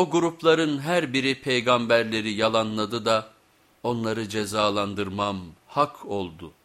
O grupların her biri peygamberleri yalanladı da onları cezalandırmam hak oldu.''